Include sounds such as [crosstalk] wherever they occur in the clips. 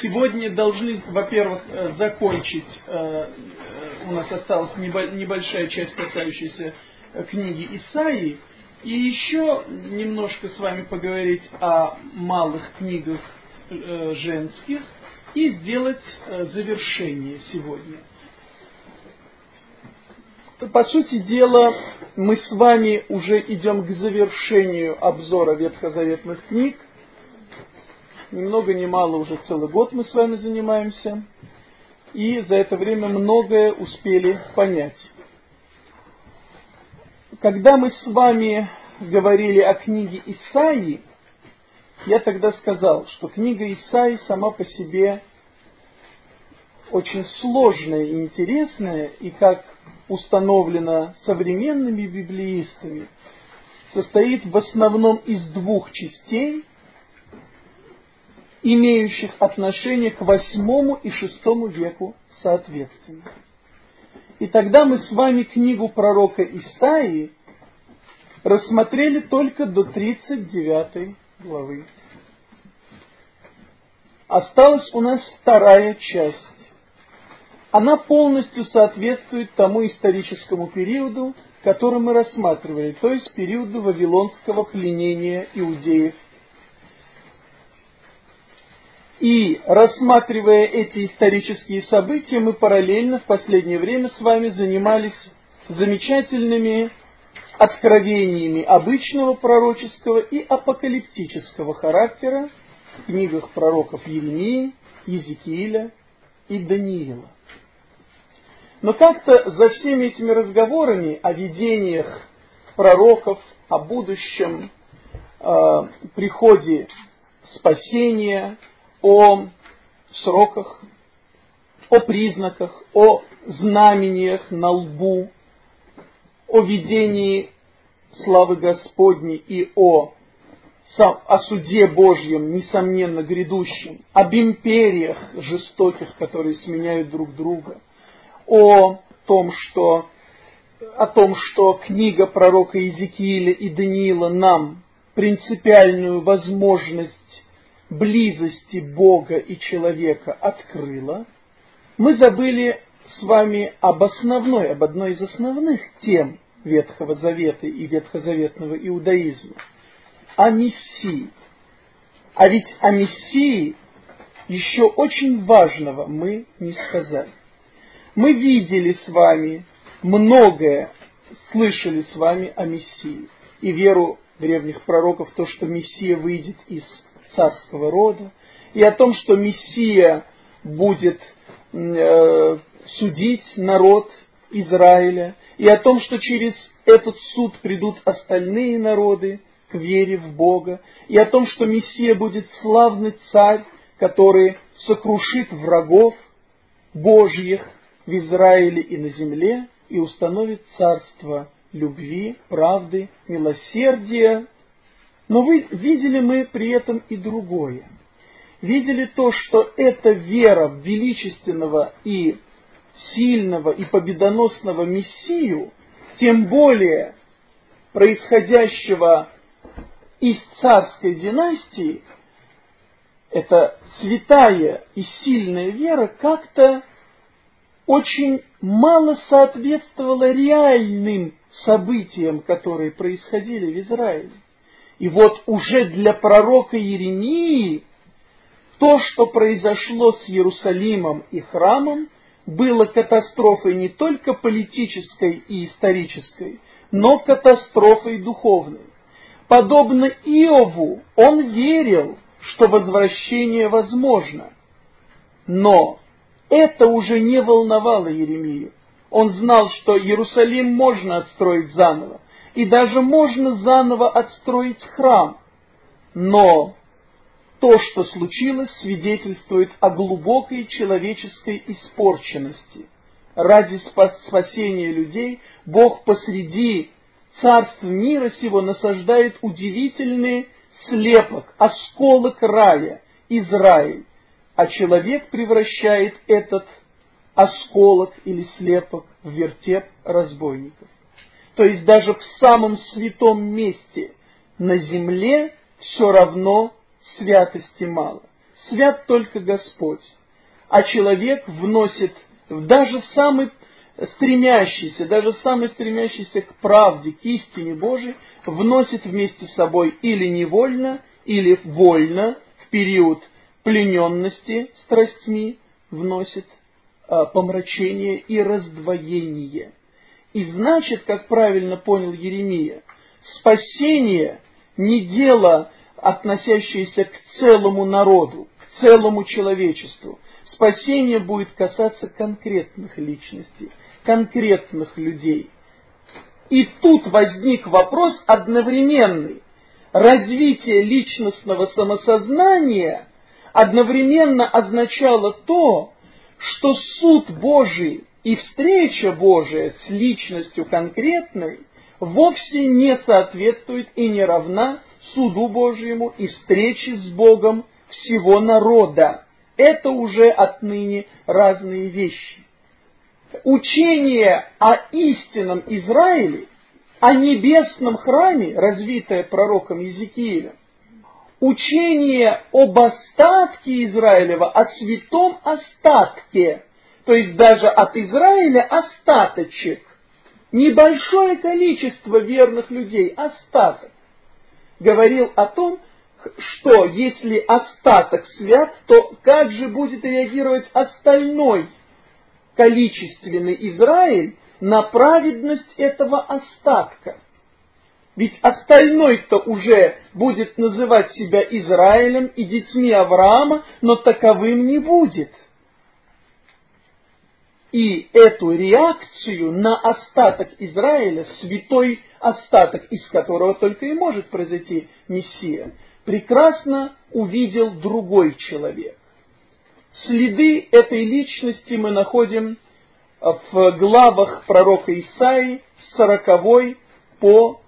сегодня должны, во-первых, э, закончить, э, э, у нас осталась небольшая часть, касающаяся книги Исаии, и еще немножко с вами поговорить о малых книгах женских и сделать завершение сегодня. По сути дела, мы с вами уже идем к завершению обзора ветхозаветных книг, ни много ни мало уже целый год мы с вами занимаемся. И за это время многое успели понять. Когда мы с вами говорили о книге Исаии, я тогда сказал, что книга Исаии сама по себе очень сложная и интересная, и как установлено современными библеистами, состоит в основном из двух частей – имеющих отношение к восьмому и шестому веку соответственно. И тогда мы с вами книгу пророка Исаии рассмотрели только до 39 главы. Осталась у нас вторая часть. Она полностью соответствует тому историческому периоду, который мы рассматривали, то есть периоду вавилонского пленения иудеев и рассматривая эти исторические события, мы параллельно в последнее время с вами занимались замечательными откровениями обычного пророческого и апокалиптического характера в книгах пророков Еремии, Езекииля и Даниила. Но как-то за всеми этими разговорами о видениях пророков, о будущем э, приходе спасения, о сроках, о признаках, о знамениях на лбу, о видении славы Господней и о, о суде Божьем, несомненно, грядущем, об империях жестоких, которые сменяют друг друга, о том, что, о том, что книга пророка Иезекииля и Даниила нам принципиальную возможность близости Бога и человека открыла, мы забыли с вами об основной, об одной из основных тем Ветхого Завета и ветхозаветного иудаизма, о Мессии. А ведь о Мессии еще очень важного мы не сказали. Мы видели с вами многое, слышали с вами о Мессии и веру древних пророков, то, что Мессия выйдет из царского рода, и о том, что Мессия будет э, судить народ Израиля, и о том, что через этот суд придут остальные народы к вере в Бога, и о том, что Мессия будет славный царь, который сокрушит врагов Божьих в Израиле и на земле и установит царство любви, правды, милосердия но вы, видели мы при этом и другое. Видели то, что эта вера в величественного и сильного и победоносного Мессию, тем более происходящего из царской династии, эта святая и сильная вера как-то очень мало соответствовала реальным событиям, которые происходили в Израиле. И вот уже для пророка Иеремии то, что произошло с Иерусалимом и храмом, было катастрофой не только политической и исторической, но катастрофой духовной. Подобно Иову, он верил, что возвращение возможно. Но это уже не волновало Еремию. Он знал, что Иерусалим можно отстроить заново, и даже можно заново отстроить храм. Но то, что случилось, свидетельствует о глубокой человеческой испорченности. Ради спасения людей Бог посреди царств мира сего насаждает удивительный слепок, осколок рая, Израиль, а человек превращает этот осколок или слепок в вертеп разбойников. То есть даже в самом святом месте на земле все равно святости мало. свят только Господь, а человек вносит в даже самый стремящийся, даже самый стремящийся к правде, к истине Божией, вносит вместе с собой или невольно, или вольно в период плененности страстьми, вносит а, помрачение и раздвоение. И значит, как правильно понял Еремия, спасение не дело, относящееся к целому народу, к целому человечеству. Спасение будет касаться конкретных личностей, конкретных людей. И тут возник вопрос одновременный. Развитие личностного самосознания одновременно означало то, что суд Божий и встреча Божия с личностью конкретной вовсе не соответствует и не равна суду Божьему и встрече с Богом всего народа. Это уже отныне разные вещи. Учение о истинном Израиле, о небесном храме, развитое пророком Иезекиилем, учение об остатке Израилева, о святом остатке, то есть даже от Израиля остаточек, небольшое количество верных людей, остаток, говорил о том, что если остаток свят, то как же будет реагировать остальной количественный Израиль на праведность этого остатка? Ведь остальной-то уже будет называть себя Израилем и детьми Авраама, но таковым не будет. И эту реакцию на остаток Израиля, святой остаток, из которого только и может произойти Мессия, прекрасно увидел другой человек. Следы этой личности мы находим в главах пророка Исаии с 40 по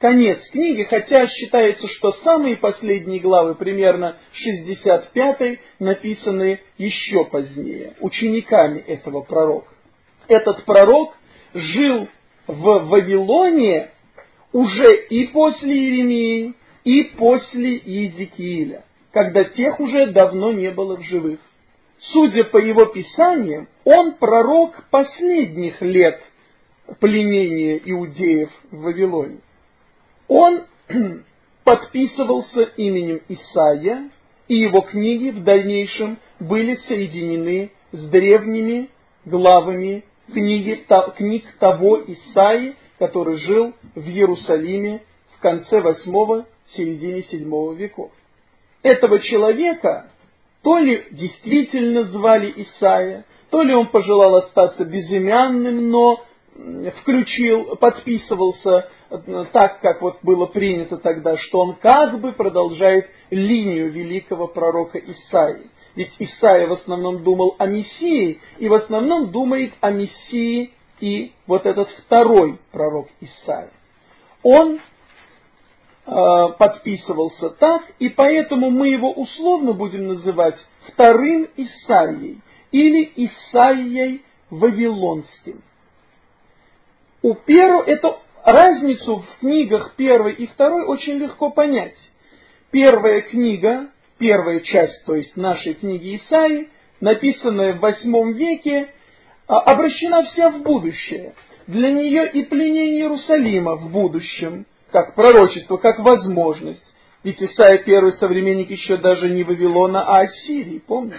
конец книги, хотя считается, что самые последние главы, примерно 65 написаны еще позднее, учениками этого пророка. Этот пророк жил в Вавилоне уже и после Иеремии, и после Иезекииля, когда тех уже давно не было в живых. Судя по его писаниям, он пророк последних лет пленения иудеев в Вавилоне он [clears throat] подписывался именем Исаия, и его книги в дальнейшем были соединены с древними главами книги, та, книг того Исаи, который жил в Иерусалиме в конце восьмого, середине седьмого веков. Этого человека то ли действительно звали Исаия, то ли он пожелал остаться безымянным, но включил, подписывался э, так, как вот было принято тогда, что он как бы продолжает линию великого пророка Исаии. Ведь Исаия в основном думал о Мессии, и в основном думает о Мессии и вот этот второй пророк Исаия. Он э, подписывался так, и поэтому мы его условно будем называть вторым Исаией или Исаией Вавилонским. У первого, эту разницу в книгах первой и второй очень легко понять. Первая книга, первая часть, то есть нашей книги Исаи, написанная в восьмом веке, а, обращена вся в будущее. Для нее и пленение Иерусалима в будущем, как пророчество, как возможность. Ведь Исаия первый современник еще даже не Вавилона, а Ассирии, помните?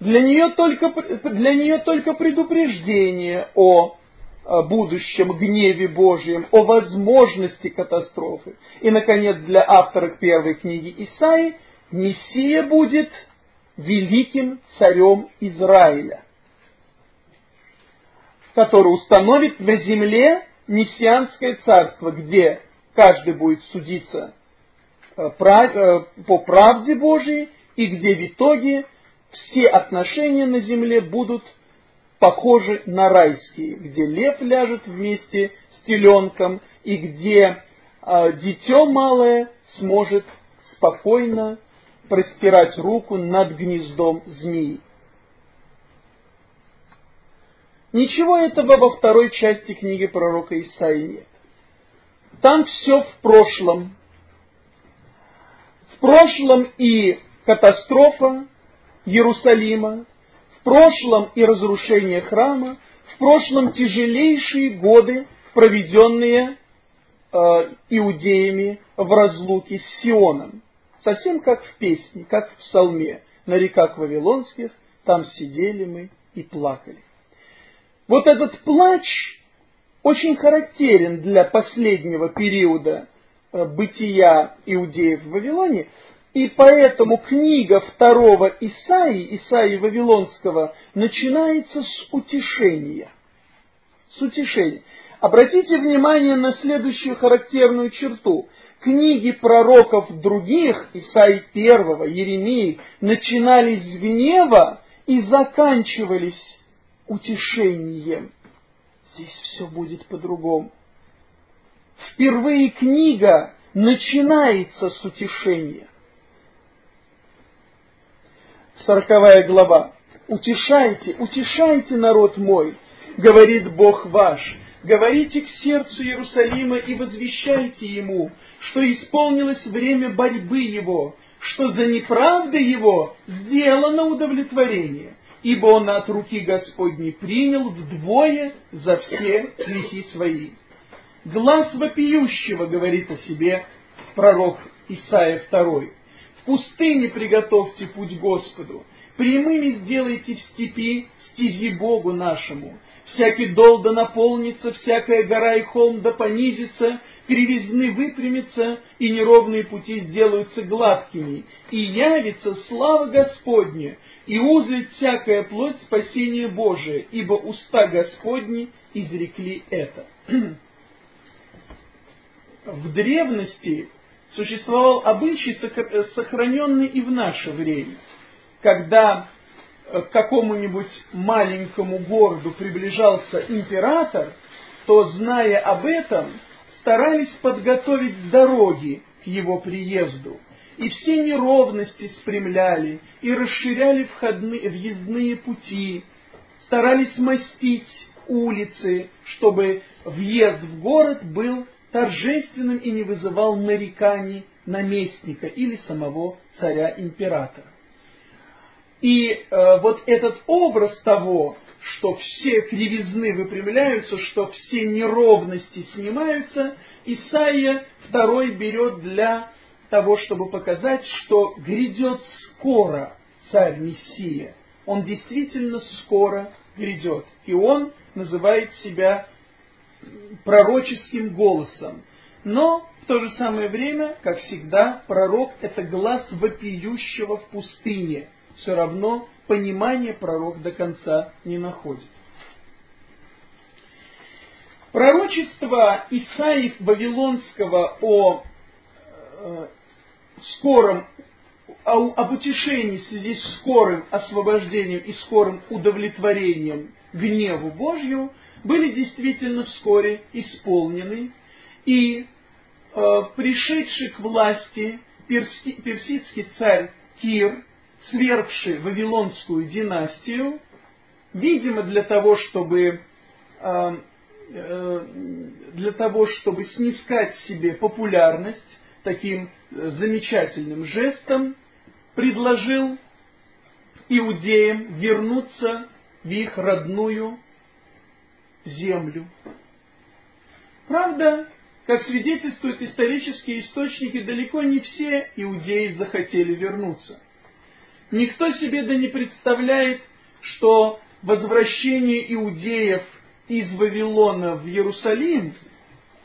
Для нее только, для нее только предупреждение о будущем гневе Божьем, о возможности катастрофы. И, наконец, для автора первой книги Исаи Мессия будет великим царем Израиля, который установит на земле мессианское царство, где каждый будет судиться э, э, по правде Божией, и где в итоге все отношения на земле будут похожи на райские, где лев ляжет вместе с теленком и где э, дитё малое сможет спокойно простирать руку над гнездом змеи. Ничего этого во второй части книги пророка Исаии нет. Там все в прошлом. В прошлом и катастрофа Иерусалима, в прошлом и разрушение храма, в прошлом тяжелейшие годы, проведенные э, иудеями в разлуке с Сионом. Совсем как в песне, как в псалме. На реках Вавилонских там сидели мы и плакали. Вот этот плач очень характерен для последнего периода э, бытия иудеев в Вавилоне, и поэтому книга второго Исаии, Исаии Вавилонского, начинается с утешения. С утешения. Обратите внимание на следующую характерную черту. Книги пророков других, Исаи первого, Еремии, начинались с гнева и заканчивались утешением. Здесь все будет по-другому. Впервые книга начинается с утешения. Сороковая глава. «Утешайте, утешайте народ мой, говорит Бог ваш, говорите к сердцу Иерусалима и возвещайте ему, что исполнилось время борьбы его, что за неправды его сделано удовлетворение, ибо он от руки Господней принял вдвое за все грехи свои. Глаз вопиющего говорит о себе пророк Исаия 2. В пустыне приготовьте путь Господу, прямыми сделайте в степи стези Богу нашему, Всякий дол да наполнится, всякая гора и холм да понизится, кривизны выпрямятся, и неровные пути сделаются гладкими, и явится слава Господня, и узрит всякая плоть спасения Божия, ибо уста Господни изрекли это. [clears throat] В древности существовал обычай, сохраненный и в наше время, когда к какому-нибудь маленькому городу приближался император, то, зная об этом, старались подготовить дороги к его приезду, и все неровности спрямляли, и расширяли входные, въездные пути, старались мастить улицы, чтобы въезд в город был торжественным и не вызывал нареканий наместника или самого царя-императора. И э, вот этот образ того, что все кривизны выпрямляются, что все неровности снимаются, Исаия второй берет для того, чтобы показать, что грядет скоро царь Мессия. Он действительно скоро грядет. И он называет себя пророческим голосом. Но в то же самое время, как всегда, пророк – это глаз вопиющего в пустыне – все равно понимание пророк до конца не находит. Пророчество Исаии Вавилонского о э, скором, о, об утешении в с скорым освобождением и скорым удовлетворением гневу Божью были действительно вскоре исполнены, и э, пришедший к власти перси, персидский царь Кир свергший Вавилонскую династию, видимо, для того, чтобы э, э, для того, чтобы снискать себе популярность таким э, замечательным жестом, предложил иудеям вернуться в их родную землю. Правда, как свидетельствуют исторические источники, далеко не все иудеи захотели вернуться – Никто себе да не представляет, что возвращение иудеев из Вавилона в Иерусалим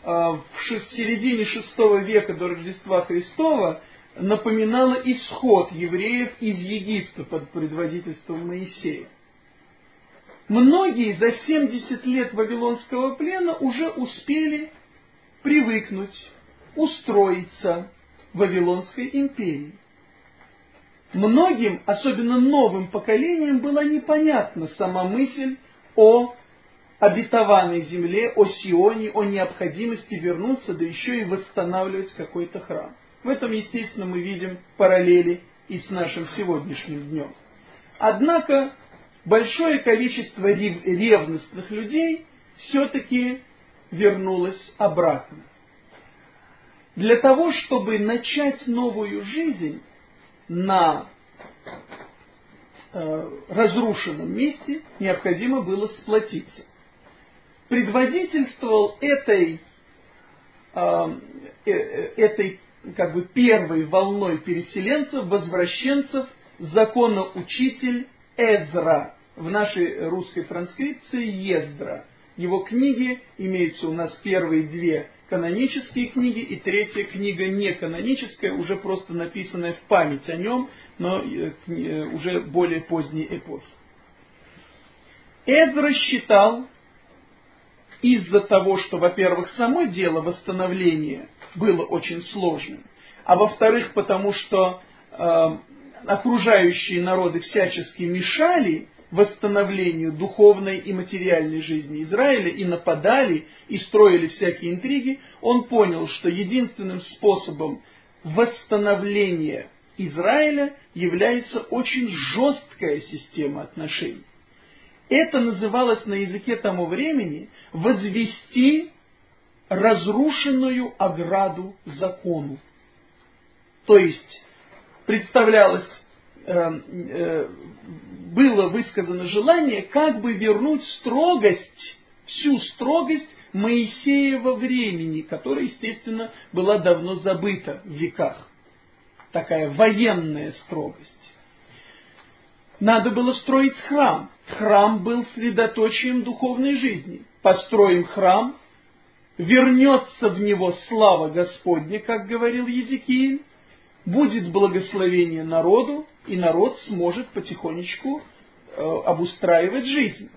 а, в середине VI века до Рождества Христова напоминало исход евреев из Египта под предводительством Моисея. Многие за 70 лет Вавилонского плена уже успели привыкнуть, устроиться в Вавилонской империи. Многим, особенно новым поколениям, была непонятна сама мысль о обетованной земле, о Сионе, о необходимости вернуться, да еще и восстанавливать какой-то храм. В этом, естественно, мы видим параллели и с нашим сегодняшним днем. Однако большое количество ревностных людей все-таки вернулось обратно. для того, чтобы начать новую жизнь на э, разрушенном месте, необходимо было сплотиться. Предводительствовал этой, э, э, этой как бы первой волной переселенцев, возвращенцев, законоучитель Эзра. В нашей русской транскрипции Ездра. Его книги имеются у нас первые две канонические книги и третья книга не каноническая, уже просто написанная в память о нем, но э, э, уже более поздней эпохи. Эзра считал, из-за того, что, во-первых, само дело восстановления было очень сложным, а во-вторых, потому что э, окружающие народы всячески мешали восстановлению духовной и материальной жизни Израиля и нападали и строили всякие интриги, он понял, что единственным способом восстановления Израиля является очень жесткая система отношений. Это называлось на языке тому времени возвести разрушенную ограду закону. То есть представлялось, было высказано желание как бы вернуть строгость, всю строгость Моисеева времени, которая, естественно, была давно забыта в веках. Такая военная строгость. Надо было строить храм. Храм был средоточием духовной жизни. Построим храм, вернется в него слава Господня, как говорил Езекииль, будет благословение народу, и народ сможет потихонечку э, обустраивать жизнь.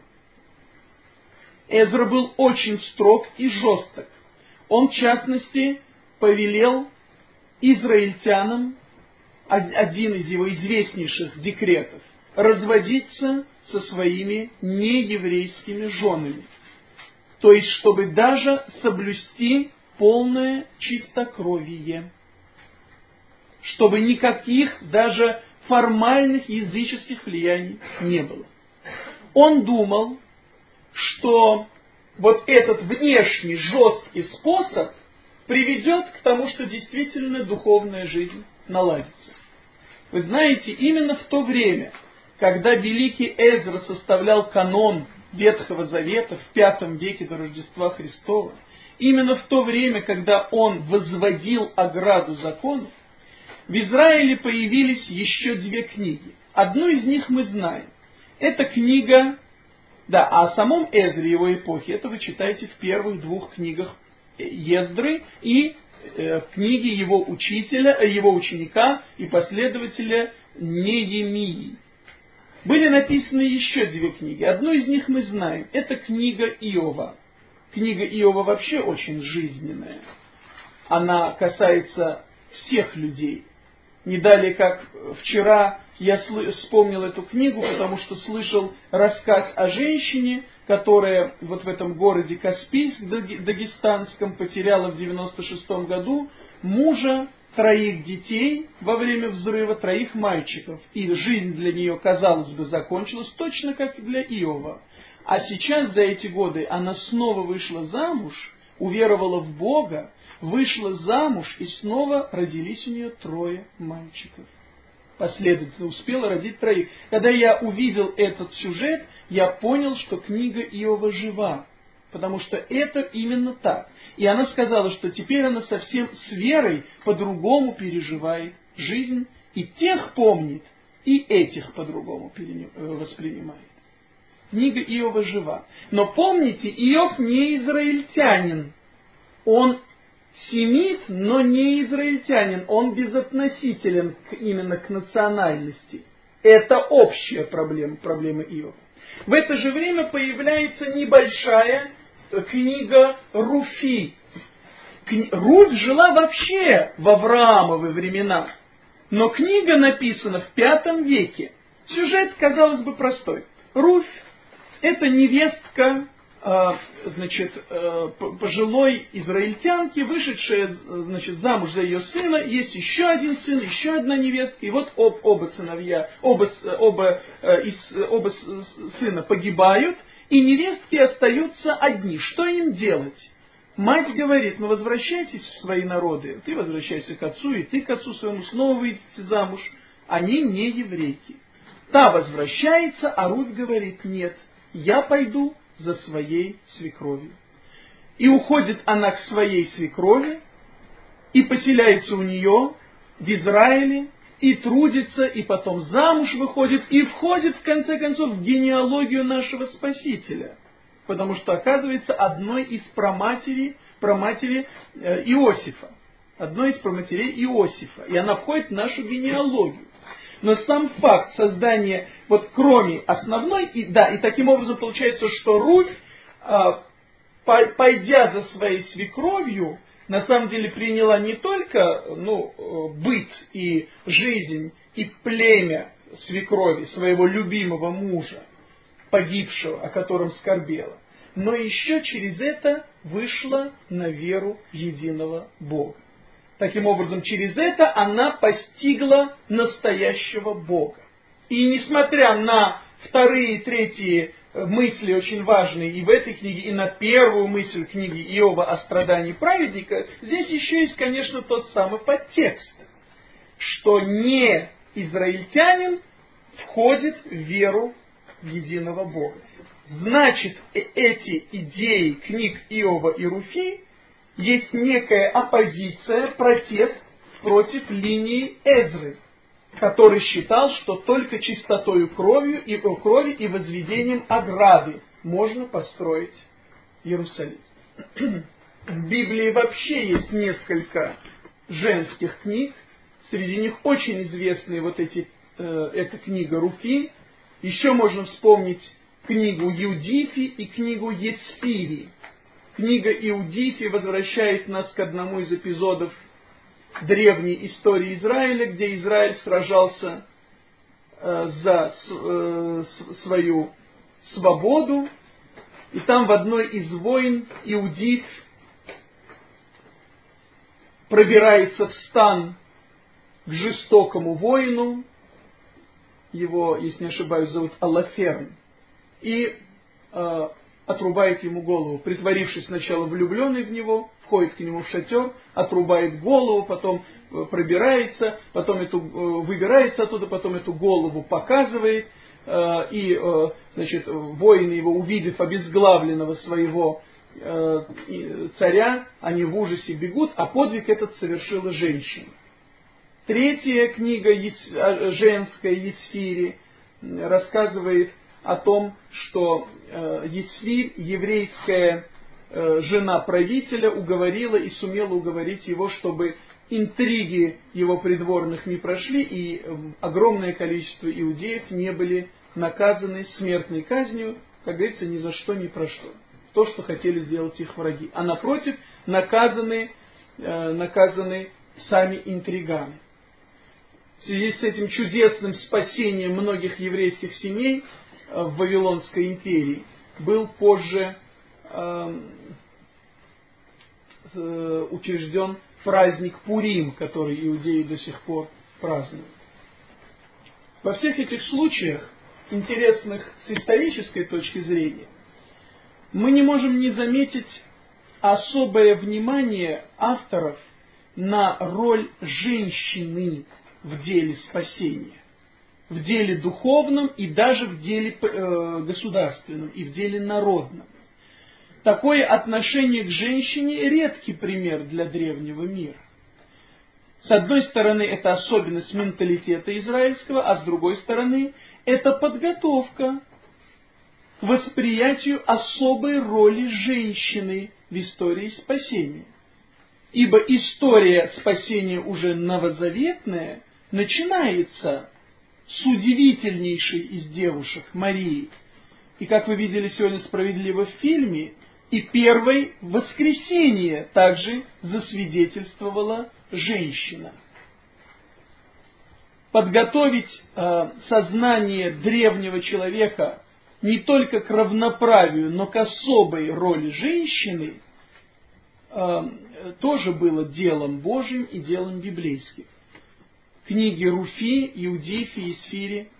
Эзра был очень строг и жесток. Он, в частности, повелел израильтянам, один из его известнейших декретов, разводиться со своими нееврейскими женами. То есть, чтобы даже соблюсти полное чистокровие чтобы никаких даже формальных языческих влияний не было. Он думал, что вот этот внешний жесткий способ приведет к тому, что действительно духовная жизнь наладится. Вы знаете, именно в то время, когда великий Эзра составлял канон Ветхого Завета в V веке до Рождества Христова, именно в то время, когда он возводил ограду законов, в Израиле появились еще две книги. Одну из них мы знаем. Это книга, да, о самом Эзре его эпохи, это вы читаете в первых двух книгах Ездры и э, в книге его учителя, э, его ученика и последователя Неемии. Были написаны еще две книги. Одну из них мы знаем. Это книга Иова. Книга Иова вообще очень жизненная. Она касается всех людей. Не далее, как вчера я вспомнил эту книгу, потому что слышал рассказ о женщине, которая вот в этом городе Каспийск, дагестанском, потеряла в 96 году мужа, троих детей во время взрыва, троих мальчиков. И жизнь для нее, казалось бы, закончилась точно как и для Иова. А сейчас за эти годы она снова вышла замуж, уверовала в Бога, вышла замуж, и снова родились у нее трое мальчиков. Последовательно успела родить троих. Когда я увидел этот сюжет, я понял, что книга Иова жива. Потому что это именно так. И она сказала, что теперь она совсем с верой по-другому переживает жизнь, и тех помнит, и этих по-другому э, воспринимает. Книга Иова жива. Но помните, Иов не израильтянин. Он семит, но не израильтянин, он безотносителен к, именно к национальности. Это общая проблема, проблема Иова. В это же время появляется небольшая книга Руфи. Руфь жила вообще в Авраамовы времена, но книга написана в пятом веке. Сюжет, казалось бы, простой. Руфь – это невестка значит, э, пожилой израильтянки, вышедшая значит, замуж за ее сына, есть еще один сын, еще одна невестка, и вот об, оба сыновья, оба, оба, э, из, оба сына погибают, и невестки остаются одни. Что им делать? Мать говорит, ну возвращайтесь в свои народы, ты возвращайся к отцу, и ты к отцу своему снова выйдете замуж. Они не еврейки. Та возвращается, а Рут говорит, нет, я пойду за своей свекровью. И уходит она к своей свекрови, и поселяется у нее в Израиле, и трудится, и потом замуж выходит, и входит, в конце концов, в генеалогию нашего Спасителя. Потому что оказывается одной из проматерей, проматери э, Иосифа. Одной из проматерей Иосифа. И она входит в нашу генеалогию. Но сам факт создания, вот кроме основной, и, да, и таким образом получается, что Руфь, а, пойдя за своей свекровью, на самом деле приняла не только ну, э, быт и жизнь и племя свекрови, своего любимого мужа, погибшего, о котором скорбела, но еще через это вышла на веру единого Бога. Таким образом, через это она постигла настоящего Бога. И несмотря на вторые и третьи мысли очень важные и в этой книге, и на первую мысль книги Иова о страдании праведника, здесь еще есть, конечно, тот самый подтекст, что не израильтянин входит в веру в единого Бога. Значит, э, эти идеи книг Иова и Руфи есть некая оппозиция, протест против линии Эзры, который считал, что только чистотою кровью и, крови и возведением ограды можно построить Иерусалим. [clears throat] В Библии вообще есть несколько женских книг, среди них очень известные вот эти, э, эта книга Руфи, еще можно вспомнить книгу Юдифи и книгу Есфири. Книга Иудифи возвращает нас к одному из эпизодов древней истории Израиля, где Израиль сражался э, за э, свою свободу, и там в одной из войн Иудит пробирается в стан к жестокому воину, его, если не ошибаюсь, зовут Аллаферн, и э, отрубает ему голову, притворившись сначала влюбленный в него, входит к нему в шатер, отрубает голову, потом э, пробирается, потом эту, э, выбирается оттуда, потом эту голову показывает, э, и, значит, воины его, увидев обезглавленного своего царя, они в ужасе бегут, а подвиг этот совершила женщина. Третья книга женская Есфири рассказывает о том, что Есфирь, еврейская Э, жена правителя уговорила и сумела уговорить его, чтобы интриги его придворных не прошли, и эм, огромное количество иудеев не были наказаны смертной казнью, как говорится, ни за что, ни про что. То, что хотели сделать их враги. А напротив, наказаны, э, наказаны сами интриганы. В связи с этим чудесным спасением многих еврейских семей э, в Вавилонской империи был позже Эм, э, учрежден праздник Пурим, который иудеи до сих пор празднуют. Во всех этих случаях, интересных с исторической точки зрения, мы не можем не заметить особое внимание авторов на роль женщины в деле спасения, в деле духовном и даже в деле э, государственном и в деле народном. Такое отношение к женщине редкий пример для древнего мира. С одной стороны, это особенность менталитета израильского, а с другой стороны, это подготовка к восприятию особой роли женщины в истории спасения. Ибо история спасения уже новозаветная начинается с удивительнейшей из девушек Марии. И как вы видели сегодня справедливо в фильме, и первой воскресенье также засвидетельствовала женщина. Подготовить э, сознание древнего человека не только к равноправию, но к особой роли женщины э, тоже было делом Божьим и делом библейским. Книги Руфи, Иудифи и Сфири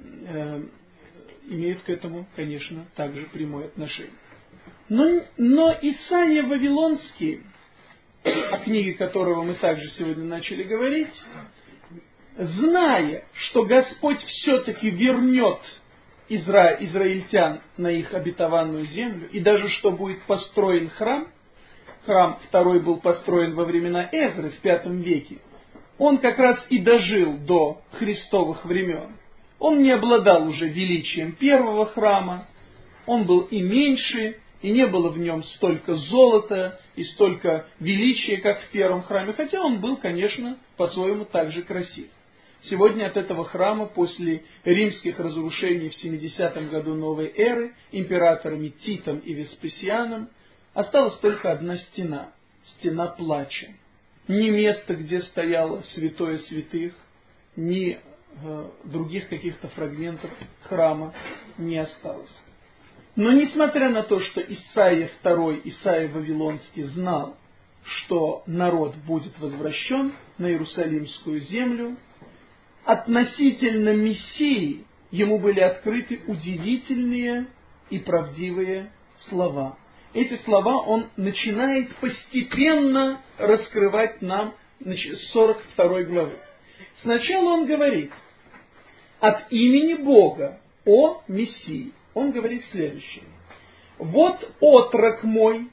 э, имеют к этому, конечно, также прямое отношение. Но, но Исаия Вавилонский, о книге которого мы также сегодня начали говорить, зная, что Господь все-таки вернет изра... израильтян на их обетованную землю, и даже что будет построен храм, храм второй был построен во времена Эзры в V веке, он как раз и дожил до христовых времен. Он не обладал уже величием первого храма, он был и меньше, и не было в нем столько золота и столько величия, как в первом храме, хотя он был, конечно, по-своему также красив. Сегодня от этого храма после римских разрушений в 70 году новой эры императорами Титом и Веспасианом осталась только одна стена, стена плача. Ни место, где стояло святое святых, ни э, других каких-то фрагментов храма не осталось. Но несмотря на то, что Исаия II, Исаия Вавилонский знал, что народ будет возвращен на Иерусалимскую землю, относительно Мессии ему были открыты удивительные и правдивые слова. Эти слова он начинает постепенно раскрывать нам с 42 главы. Сначала он говорит от имени Бога о Мессии. Он говорит следующее. «Вот отрок мой,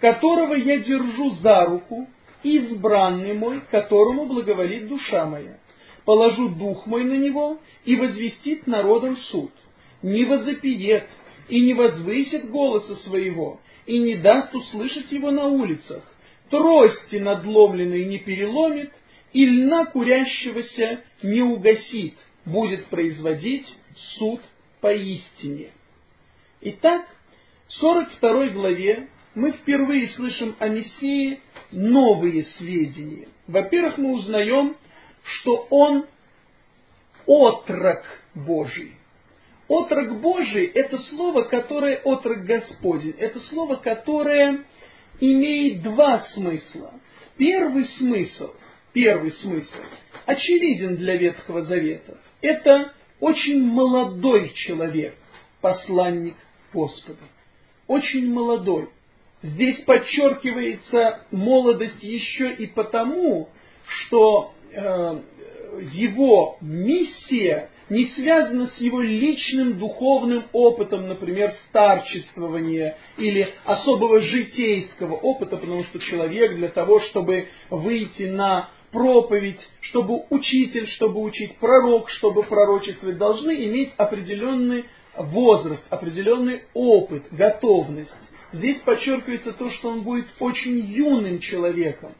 которого я держу за руку, избранный мой, которому благоволит душа моя положу дух мой на него и возвестит народом суд. Не возопиет и не возвысит голоса своего, и не даст услышать его на улицах. Трости надломленные не переломит, и льна курящегося не угасит, будет производить суд поистине. Итак, в 42 главе мы впервые слышим о Мессии новые сведения. Во-первых, мы узнаем, что он отрок Божий. Отрок Божий – это слово, которое отрок Господень. Это слово, которое имеет два смысла. Первый смысл, первый смысл очевиден для Ветхого Завета. Это очень молодой человек, посланник Господа. Очень молодой. Здесь подчеркивается молодость еще и потому, что Э, его миссия не связана с его личным духовным опытом, например, старчествования или особого житейского опыта, потому что человек для того, чтобы выйти на проповедь, чтобы учитель, чтобы учить пророк, чтобы пророчествовать, должны иметь определенный возраст, определенный опыт, готовность. Здесь подчеркивается то, что он будет очень юным человеком,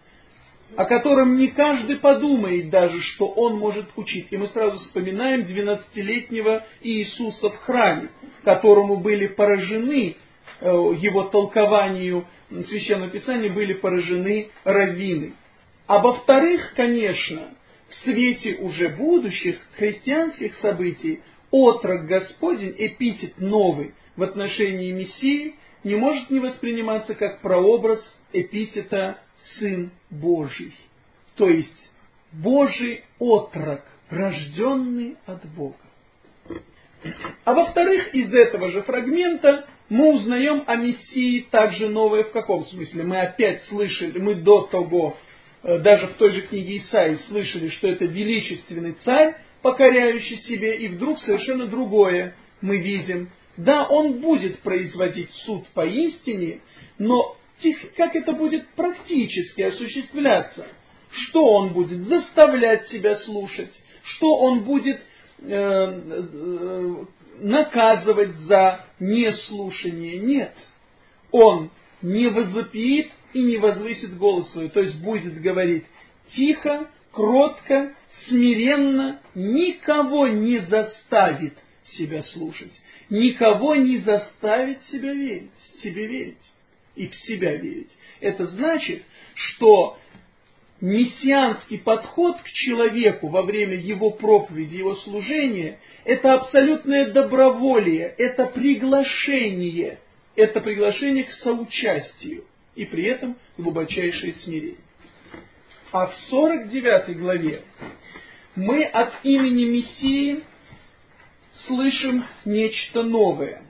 о котором не каждый подумает даже, что он может учить. И мы сразу вспоминаем 12-летнего Иисуса в храме, которому были поражены э, его толкованию Священного Писания, были поражены раввины. А во-вторых, конечно, в свете уже будущих христианских событий, отрок Господень, эпитет новый в отношении Мессии, не может не восприниматься как прообраз эпитета Сын Божий, то есть Божий отрок, рожденный от Бога. А во-вторых, из этого же фрагмента мы узнаем о Мессии также новое в каком смысле? Мы опять слышали, мы до того, э, даже в той же книге Исаии слышали, что это величественный царь, покоряющий себе, и вдруг совершенно другое мы видим. Да, он будет производить суд поистине, но как это будет практически осуществляться, что он будет заставлять себя слушать, что он будет э, э, наказывать за неслушание. Нет, он не возопит и не возвысит голос свой, то есть будет говорить тихо, кротко, смиренно, никого не заставит себя слушать, никого не заставит себя верить, себе верить и в себя верить. Это значит, что мессианский подход к человеку во время его проповеди, его служения, это абсолютное доброволие, это приглашение, это приглашение к соучастию и при этом глубочайшее смирение. А в 49 главе мы от имени Мессии слышим нечто новое.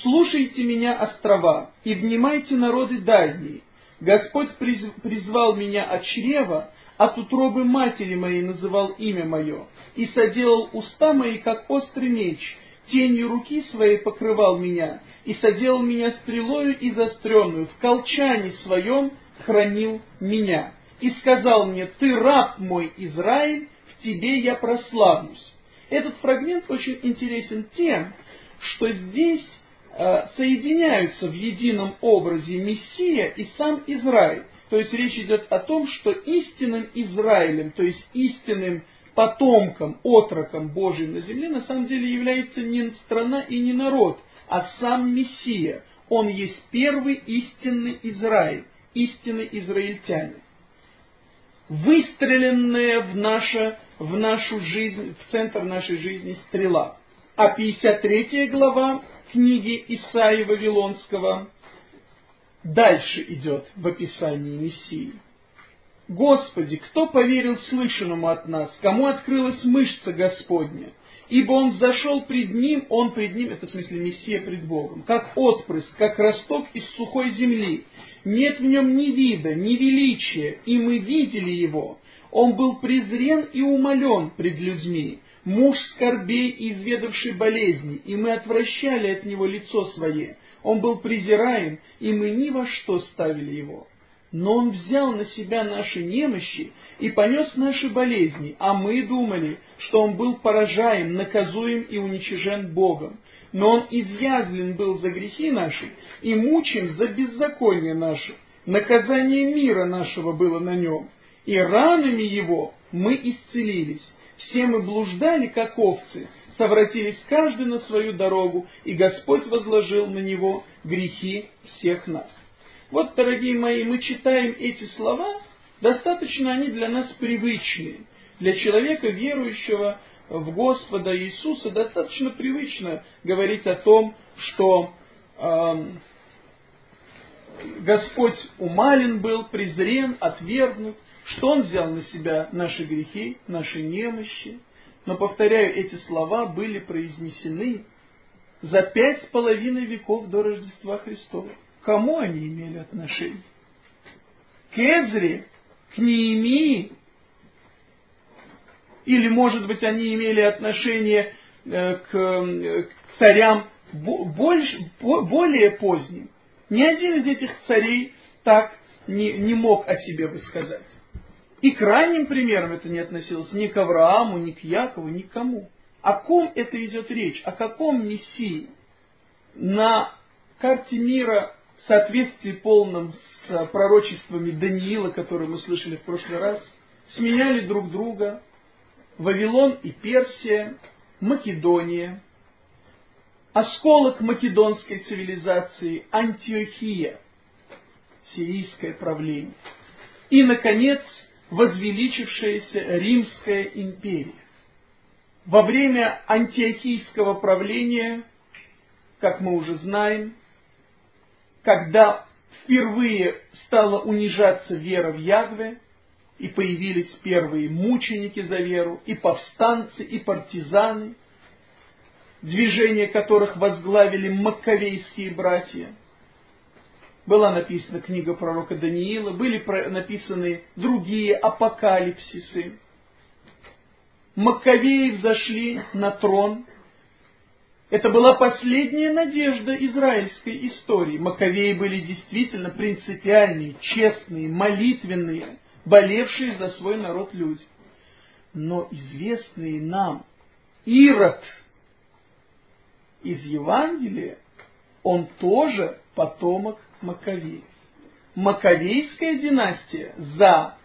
Слушайте меня, острова, и внимайте народы дальние. Господь призвал меня от чрева, от утробы матери моей называл имя мое, и соделал уста мои, как острый меч, тенью руки своей покрывал меня, и соделал меня стрелою и застренную, в колчане своем хранил меня, и сказал мне, ты раб мой, Израиль, в тебе я прославлюсь. Этот фрагмент очень интересен тем, что здесь соединяются в едином образе Мессия и сам Израиль. То есть речь идет о том, что истинным Израилем, то есть истинным потомком, отроком Божьим на земле, на самом деле является не страна и не народ, а сам Мессия. Он есть первый истинный Израиль, истинный израильтянин. Выстреленная в, наше, в нашу жизнь, в центр нашей жизни стрела. А 53 глава книги Исаии Вавилонского дальше идет в описании Мессии. Господи, кто поверил слышанному от нас, кому открылась мышца Господня? Ибо он зашел пред ним, он пред ним, это в смысле Мессия пред Богом, как отпрыск, как росток из сухой земли. Нет в нем ни вида, ни величия, и мы видели его. Он был презрен и умолен пред людьми, муж скорбей изведавший болезни, и мы отвращали от него лицо свое. Он был презираем, и мы ни во что ставили его. Но он взял на себя наши немощи и понес наши болезни, а мы думали, что он был поражаем, наказуем и уничижен Богом. Но он изъязлен был за грехи наши и мучим за беззаконие наше. Наказание мира нашего было на нем, и ранами его мы исцелились. Все мы блуждали, как овцы, совратились каждый на свою дорогу, и Господь возложил на него грехи всех нас. Вот, дорогие мои, мы читаем эти слова, достаточно они для нас привычные. Для человека, верующего в Господа Иисуса, достаточно привычно говорить о том, что э, Господь умален был, презрен, отвергнут, что Он взял на себя наши грехи, наши немощи. Но, повторяю, эти слова были произнесены за пять с половиной веков до Рождества Христова кому они имели отношение? К Эзре, к Неемии? Или, может быть, они имели отношение э, э, к царям больше, более поздним? Ни один из этих царей так не, не мог о себе высказать. И крайним примером это не относилось ни к Аврааму, ни к Якову, ни к кому. О ком это идет речь? О каком Мессии? На карте мира в соответствии полном с пророчествами Даниила, которые мы слышали в прошлый раз, сменяли друг друга Вавилон и Персия, Македония, осколок македонской цивилизации Антиохия, сирийское правление, и, наконец, возвеличившаяся Римская империя. Во время антиохийского правления, как мы уже знаем, когда впервые стала унижаться вера в Ягве, и появились первые мученики за веру, и повстанцы, и партизаны, движение которых возглавили маккавейские братья. Была написана книга пророка Даниила, были написаны другие апокалипсисы. Маккавеи взошли на трон, это была последняя надежда израильской истории. Маковеи были действительно принципиальные, честные, молитвенные, болевшие за свой народ люди. Но известный нам Ирод из Евангелия, он тоже потомок Маковеев. Маковейская династия за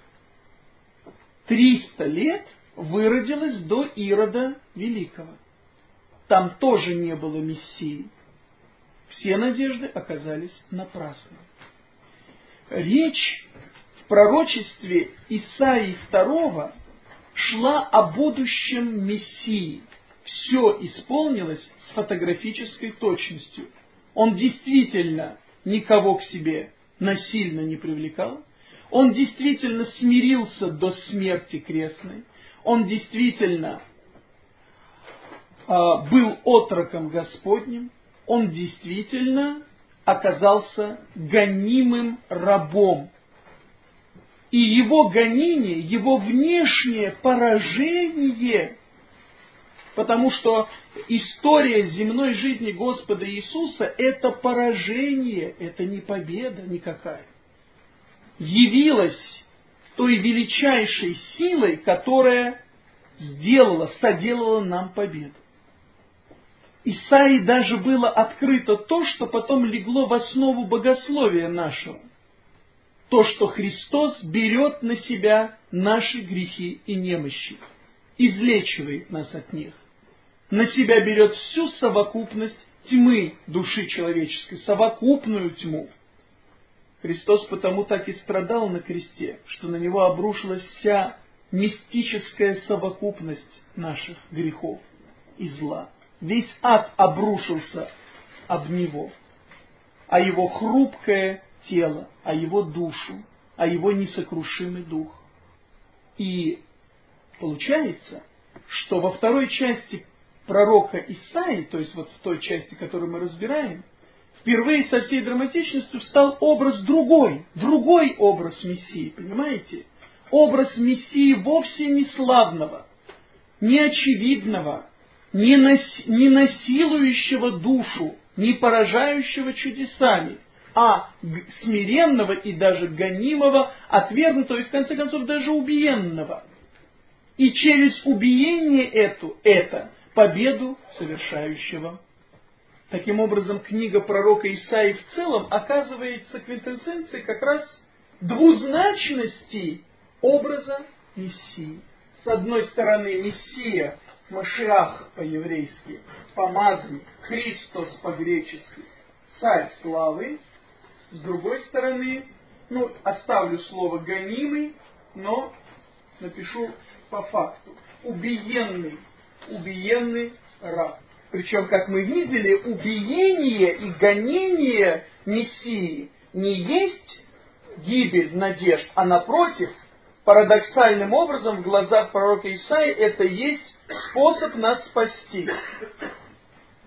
300 лет выродилась до Ирода Великого там тоже не было Мессии. Все надежды оказались напрасны. Речь в пророчестве Исаии II шла о будущем Мессии. Все исполнилось с фотографической точностью. Он действительно никого к себе насильно не привлекал. Он действительно смирился до смерти крестной. Он действительно а, был отроком Господним, он действительно оказался гонимым рабом. И его гонение, его внешнее поражение, потому что история земной жизни Господа Иисуса – это поражение, это не победа никакая. Явилась той величайшей силой, которая сделала, соделала нам победу. Исаии даже было открыто то, что потом легло в основу богословия нашего. То, что Христос берет на себя наши грехи и немощи, излечивает нас от них. На себя берет всю совокупность тьмы души человеческой, совокупную тьму. Христос потому так и страдал на кресте, что на него обрушилась вся мистическая совокупность наших грехов и зла. Весь ад обрушился об него, а его хрупкое тело, а его душу, а его несокрушимый дух. И получается, что во второй части пророка Исаи, то есть вот в той части, которую мы разбираем, впервые со всей драматичностью стал образ другой, другой образ Мессии, понимаете? Образ Мессии вовсе не славного, не очевидного, не, нас, не насилующего душу, не поражающего чудесами, а смиренного и даже гонимого, отвергнутого и в конце концов даже убиенного. И через убиение эту, это победу совершающего. Таким образом, книга пророка Исаии в целом оказывается квинтэссенцией как раз двузначности образа Мессии. С одной стороны, Мессия, Машиах по-еврейски, помазанник, Христос по-гречески, царь славы. С другой стороны, ну, оставлю слово гонимый, но напишу по факту. Убиенный, убиенный раб. Причем, как мы видели, убиение и гонение Мессии не есть гибель надежд, а напротив, парадоксальным образом в глазах пророка Исаи это есть способ нас спасти.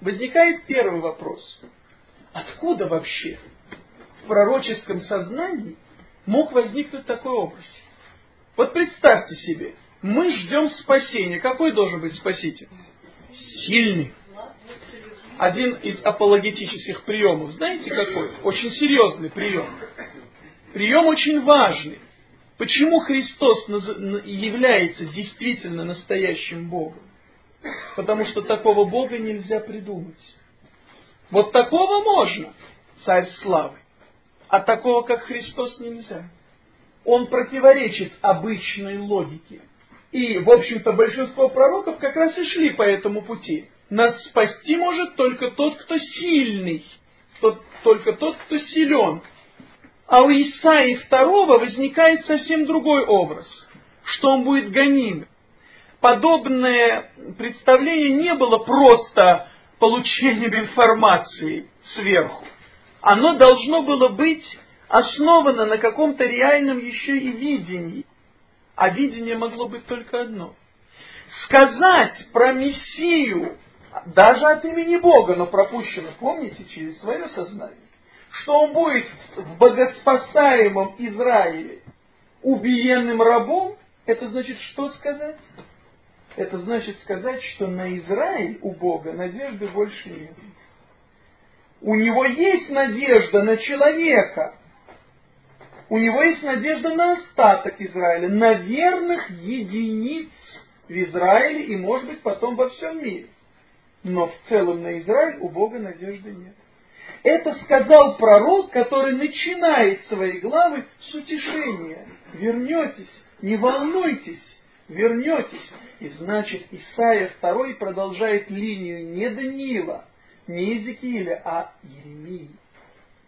Возникает первый вопрос. Откуда вообще в пророческом сознании мог возникнуть такой образ? Вот представьте себе, мы ждем спасения. Какой должен быть спаситель? Сильный. Один из апологетических приемов, знаете какой? Очень серьезный прием. Прием очень важный. Почему Христос является действительно настоящим Богом? Потому что такого Бога нельзя придумать. Вот такого можно, царь славы, а такого, как Христос, нельзя. Он противоречит обычной логике. И, в общем-то, большинство пророков как раз и шли по этому пути. Нас спасти может только тот, кто сильный, тот, только тот, кто силен. А у Исаии II возникает совсем другой образ, что он будет гоним. Подобное представление не было просто получением информации сверху. Оно должно было быть основано на каком-то реальном еще и видении. А видение могло быть только одно. Сказать про Мессию, даже от имени Бога, но пропущено, помните, через свое сознание, что он будет в богоспасаемом Израиле убиенным рабом, это значит что сказать? Это значит сказать, что на Израиль у Бога надежды больше нет. У него есть надежда на человека, у него есть надежда на остаток Израиля, на верных единиц в Израиле и, может быть, потом во всем мире. Но в целом на Израиль у Бога надежды нет. Это сказал пророк, который начинает свои главы с утешения. Вернетесь, не волнуйтесь, вернетесь. И значит, Исаия II продолжает линию не Даниила, не Иезекииля, а Еремии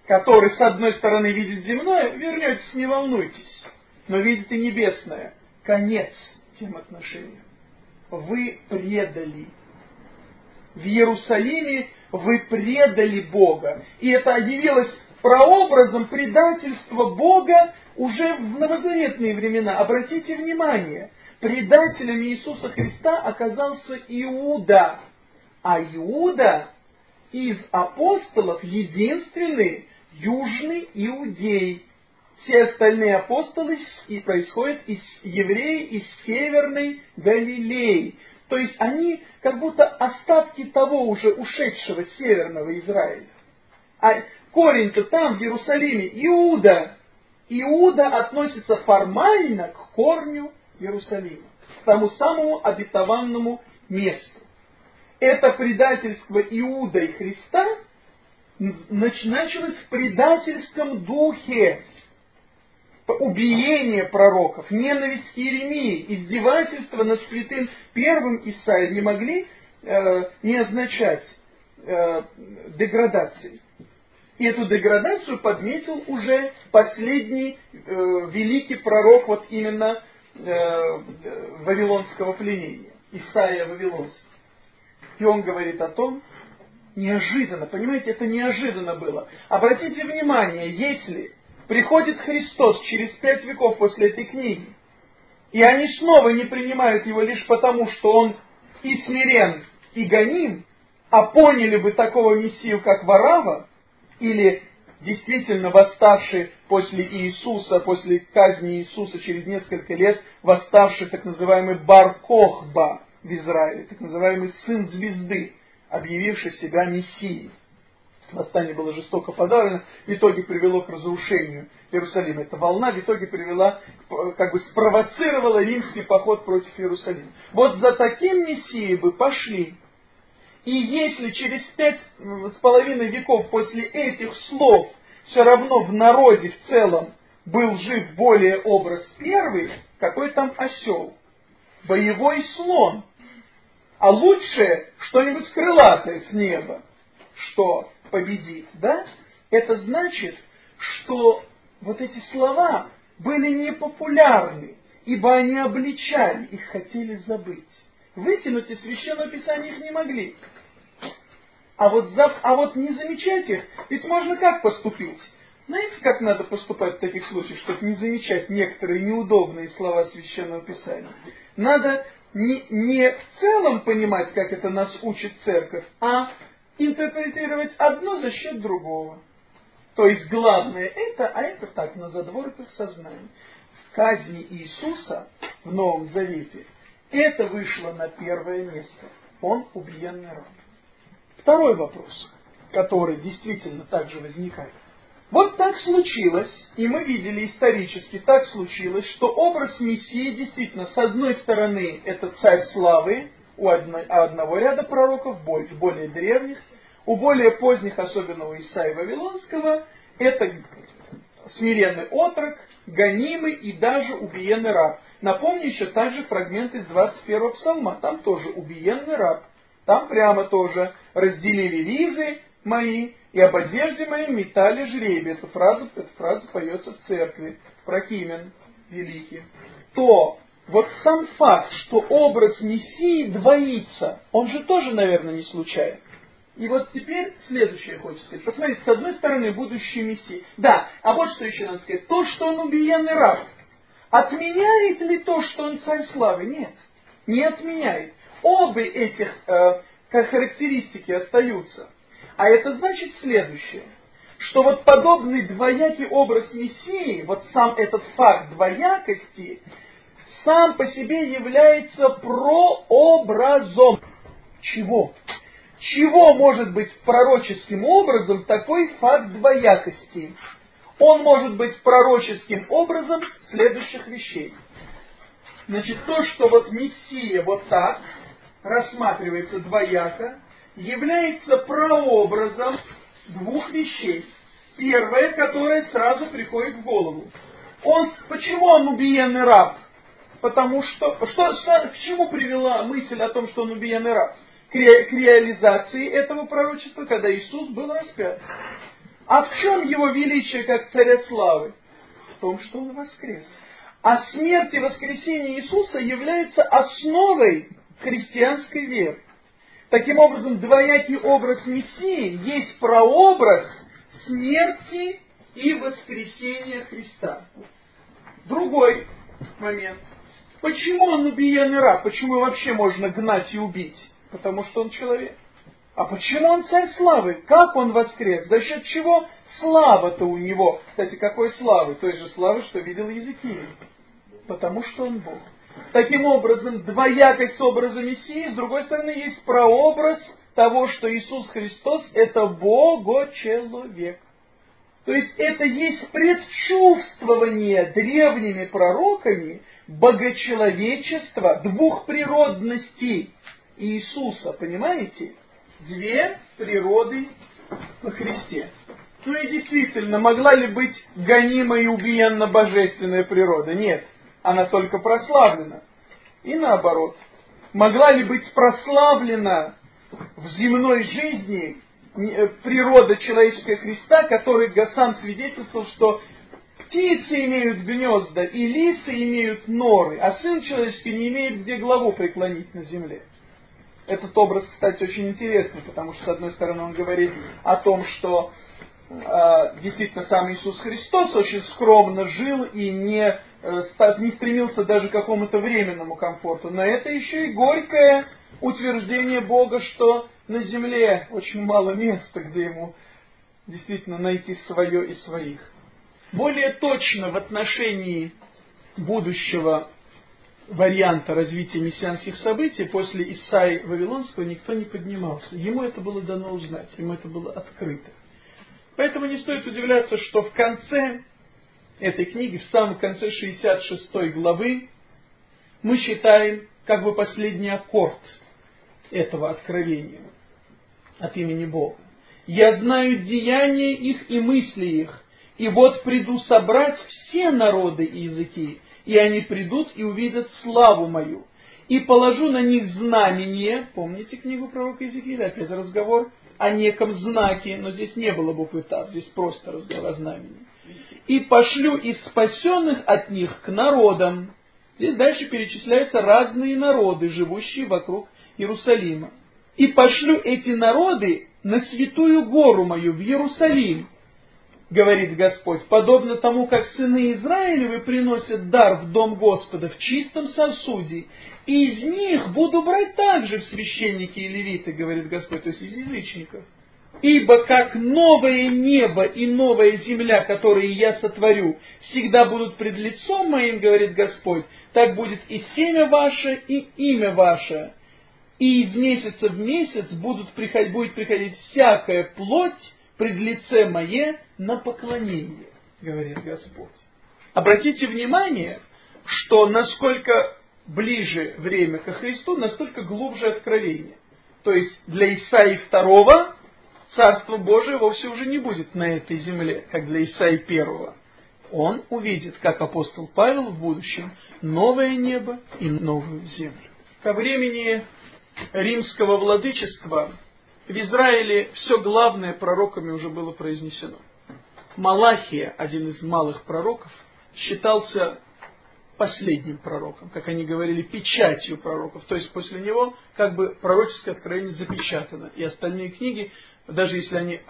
который с одной стороны видит земное, вернетесь, не волнуйтесь, но видит и небесное. Конец тем отношениям. Вы предали. В Иерусалиме вы предали Бога. И это явилось прообразом предательства Бога уже в новозаветные времена. Обратите внимание, предателем Иисуса Христа оказался Иуда. А Иуда из апостолов единственный южный иудей. Все остальные апостолы и происходят из евреи из северной Галилеи. То есть они как будто остатки того уже ушедшего северного Израиля. А корень-то там, в Иерусалиме, Иуда. Иуда относится формально к корню Иерусалима, к тому самому обетованному месту. Это предательство Иуда и Христа началось в предательском духе. Убиение пророков, ненависть к Иеремии, издевательство над святым первым Исаием не могли э, не означать э, деградации. И эту деградацию подметил уже последний э, великий пророк вот именно э, вавилонского пленения, Исаия Вавилонский. И он говорит о том, неожиданно, понимаете, это неожиданно было. Обратите внимание, если приходит Христос через пять веков после этой книги, и они снова не принимают его лишь потому, что он и смирен, и гоним, а поняли бы такого Мессию, как Варава, или действительно восставший после Иисуса, после казни Иисуса через несколько лет, восставший так называемый Бар-Кохба в Израиле, так называемый сын звезды, объявивший себя Мессией. Восстание было жестоко подавлено, в итоге привело к разрушению Иерусалима. Эта волна в итоге привела, как бы спровоцировала римский поход против Иерусалима. Вот за таким Мессией бы пошли и если через пять с половиной веков после этих слов все равно в народе в целом был жив более образ первый, какой там осел? Боевой слон. А лучше что-нибудь крылатое с неба, что победит, да? Это значит, что вот эти слова были непопулярны, ибо они обличали, их хотели забыть. Выкинуть из Священного Писания их не могли. А вот, за, а вот не замечать их, ведь можно как поступить? Знаете, как надо поступать в таких случаях, чтобы не замечать некоторые неудобные слова Священного Писания? Надо не, не в целом понимать, как это нас учит церковь, а интерпретировать одно за счет другого. То есть главное это, а это так, на задворках сознания. В казни Иисуса в Новом Завете это вышло на первое место. Он убиенный раб. Второй вопрос, который действительно также возникает. Вот так случилось, и мы видели исторически, так случилось, что образ Мессии действительно, с одной стороны, это царь славы, у одного ряда пророков, более древних, у более поздних, особенно у Исаия Вавилонского, это смиренный отрок, гонимый и даже убиенный раб. Напомню еще также фрагмент из 21-го псалма, там тоже убиенный раб. Там прямо тоже разделили ризы мои и об одежде моей метали жребий. Эту фразу, эта фраза поется в церкви, Прокимен великий. То вот сам факт, что образ Мессии двоится, он же тоже, наверное, не случайен. И вот теперь следующее хочется сказать. Посмотрите, с одной стороны, будущий Мессия. Да, а вот что еще надо сказать. То, что он убиенный раб, отменяет ли то, что он царь славы? Нет, не отменяет. Обе этих э, характеристики остаются. А это значит следующее, что вот подобный двоякий образ Мессии, вот сам этот факт двоякости, сам по себе является прообразом чего? Чего может быть пророческим образом такой факт двоякости? Он может быть пророческим образом следующих вещей. Значит, то, что вот Мессия вот так, рассматривается двояко, является прообразом двух вещей. Первое, которое сразу приходит в голову. Он, почему он убиенный раб? Потому что, что, что, к чему привела мысль о том, что он убиенный раб? К, ре, к реализации этого пророчества, когда Иисус был распят. А в чем его величие как царя славы? В том, что он воскрес. А смерть и воскресение Иисуса являются основой христианской веры. Таким образом, двоякий образ Мессии есть прообраз смерти и воскресения Христа. Другой момент. Почему он убиенный раб? Почему вообще можно гнать и убить? Потому что он человек. А почему он царь славы? Как он воскрес? За счет чего слава-то у него? Кстати, какой славы? Той же славы, что видел Языкий. Потому что он Бог. Таким образом, двоякость образа Мессии, с другой стороны, есть прообраз того, что Иисус Христос – это Бого-человек. То есть это есть предчувствование древними пророками богочеловечества двух природностей Иисуса, понимаете? Две природы во Христе. Ну и действительно, могла ли быть гонима и убиенна божественная природа? Нет, она только прославлена. И наоборот, могла ли быть прославлена в земной жизни э, природа человеческая Христа, который сам свидетельствовал, что птицы имеют гнезда и лисы имеют норы, а сын человеческий не имеет где главу преклонить на земле. Этот образ, кстати, очень интересный, потому что, с одной стороны, он говорит о том, что действительно сам Иисус Христос очень скромно жил и не, э, не стремился даже к какому-то временному комфорту. Но это еще и горькое утверждение Бога, что на земле очень мало места, где ему действительно найти свое и своих. Более точно в отношении будущего варианта развития мессианских событий после Исаи Вавилонского никто не поднимался. Ему это было дано узнать, ему это было открыто. Поэтому не стоит удивляться, что в конце этой книги, в самом конце 66 главы, мы считаем как бы последний аккорд этого откровения от имени Бога. «Я знаю деяния их и мысли их, и вот приду собрать все народы и языки, и они придут и увидят славу мою. И положу на них знамение, помните книгу пророка Иезекииля, опять разговор о неком знаке, но здесь не было буквы Тав, здесь просто разговор о знамени. И пошлю из спасенных от них к народам. Здесь дальше перечисляются разные народы, живущие вокруг Иерусалима. И пошлю эти народы на святую гору мою в Иерусалим, говорит Господь, подобно тому, как сыны Израилевы приносят дар в дом Господа в чистом сосуде, из них буду брать также в священники и левиты, говорит Господь, то есть из язычников. Ибо как новое небо и новая земля, которые я сотворю, всегда будут пред лицом моим, говорит Господь, так будет и семя ваше, и имя ваше. И из месяца в месяц будут приходить, будет приходить всякая плоть, пред лице мое на поклонение, говорит Господь. Обратите внимание, что насколько ближе время ко Христу, настолько глубже откровение. То есть для Исаи второго Царство Божие вовсе уже не будет на этой земле, как для Исаи первого. Он увидит, как апостол Павел в будущем, новое небо и новую землю. Ко времени римского владычества в Израиле все главное пророками уже было произнесено. Малахия, один из малых пророков, считался последним пророком, как они говорили, печатью пророков. То есть после него как бы пророческое откровение запечатано. И остальные книги, даже если они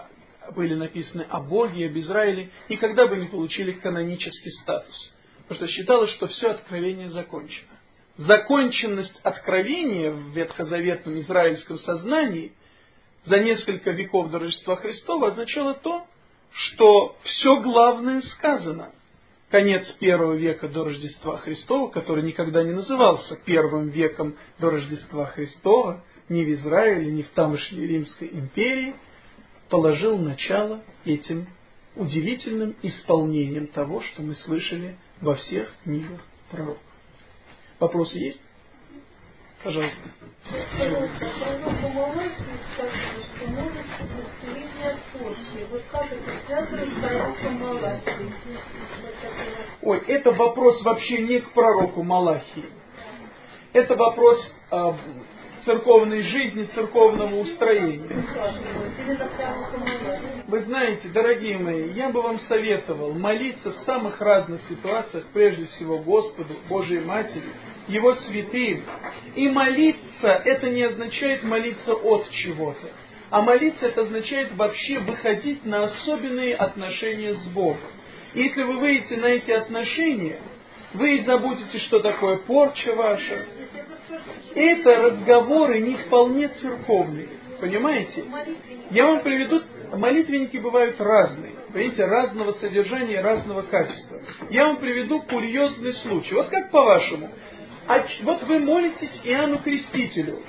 были написаны о Боге и об Израиле, никогда бы не получили канонический статус. Потому что считалось, что все откровение закончено. Законченность откровения в ветхозаветном израильском сознании – за несколько веков до Рождества Христова означало то, что все главное сказано. Конец первого века до Рождества Христова, который никогда не назывался первым веком до Рождества Христова, ни в Израиле, ни в тамошней Римской империи, положил начало этим удивительным исполнением того, что мы слышали во всех книгах пророков. Вопросы есть? Пожалуйста. Ой, это вопрос вообще не к пророку Малахии. Это вопрос э, церковной жизни, церковного устроения. Вы знаете, дорогие мои, я бы вам советовал молиться в самых разных ситуациях, прежде всего Господу, Божьей Матери, Его святым. И молиться, это не означает молиться от чего-то. А молиться это означает вообще выходить на особенные отношения с Богом. Если вы выйдете на эти отношения, вы и забудете, что такое порча ваша, это разговоры не вполне церковные. Понимаете? Я вам приведу, молитвенники бывают разные. Понимаете, разного содержания, разного качества. Я вам приведу курьезный случай. Вот как по-вашему. Вот вы молитесь Иоанну Крестителю.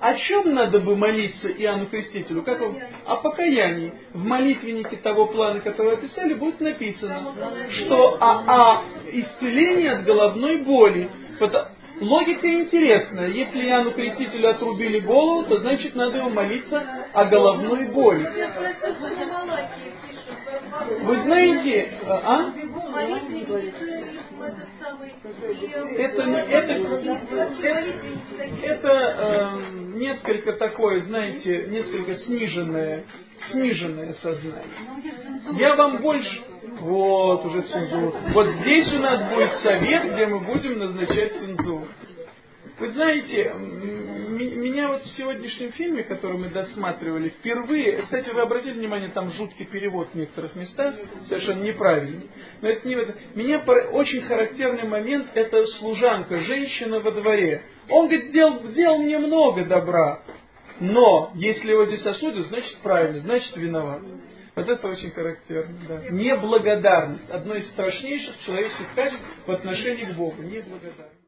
О чем надо бы молиться Иоанну Крестителю? Как он? О покаянии. В молитвеннике того плана, который описали, будет написано, что о, о исцелении от головной боли. Логика интересная. Если Иоанну Крестителю отрубили голову, то значит надо ему молиться о головной боли. Вы знаете, а? Это, это, это, это э, несколько такое, знаете, несколько сниженное, сниженное сознание. Я вам больше... Вот, уже цензура. Вот здесь у нас будет совет, где мы будем назначать цензуру. Вы знаете, меня вот в сегодняшнем фильме, который мы досматривали, впервые, кстати, вы обратили внимание, там жуткий перевод в некоторых местах, совершенно неправильный. Но это не. Меня очень характерный момент, это служанка, женщина во дворе. Он говорит, сделал, сделал мне много добра, но если его здесь осудят, значит правильно, значит виноват. Вот это очень характерно. Да. Неблагодарность. Одно из страшнейших человеческих качеств в отношении к Богу. Неблагодарность.